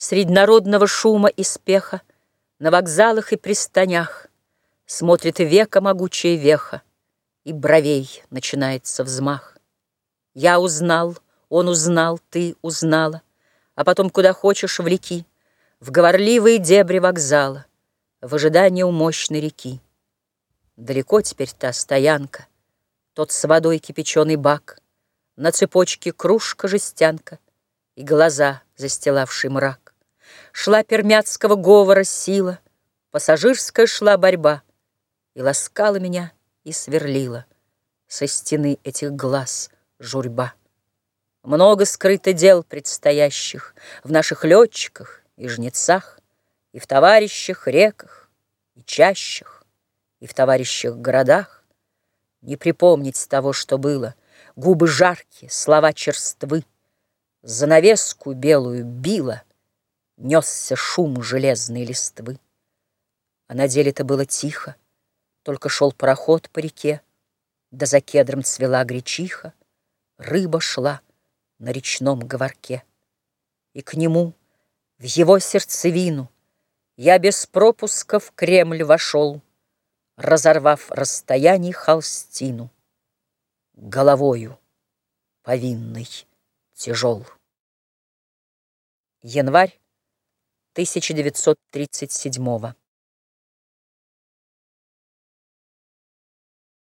Средь народного шума и спеха На вокзалах и пристанях Смотрит века могучая веха, И бровей начинается взмах. Я узнал, он узнал, ты узнала, А потом куда хочешь влеки, В говорливые дебри вокзала, В ожидании у мощной реки. Далеко теперь та стоянка, Тот с водой кипяченый бак, На цепочке кружка-жестянка И глаза, застилавший мрак. Шла пермяцкого говора сила, Пассажирская шла борьба, И ласкала меня, и сверлила Со стены этих глаз журьба. Много скрыто дел предстоящих В наших летчиках и жнецах, И в товарищах реках, и чащах, И в товарищах городах. Не припомнить того, что было, Губы жаркие, слова черствы, Занавеску белую било — Несся шум железной листвы. А на деле-то было тихо, Только шел пароход по реке, Да за кедром цвела гречиха, Рыба шла на речном говорке. И к нему, в его сердцевину, Я без пропуска в Кремль вошел, Разорвав расстояний холстину, Головою повинный тяжел. Январь 1937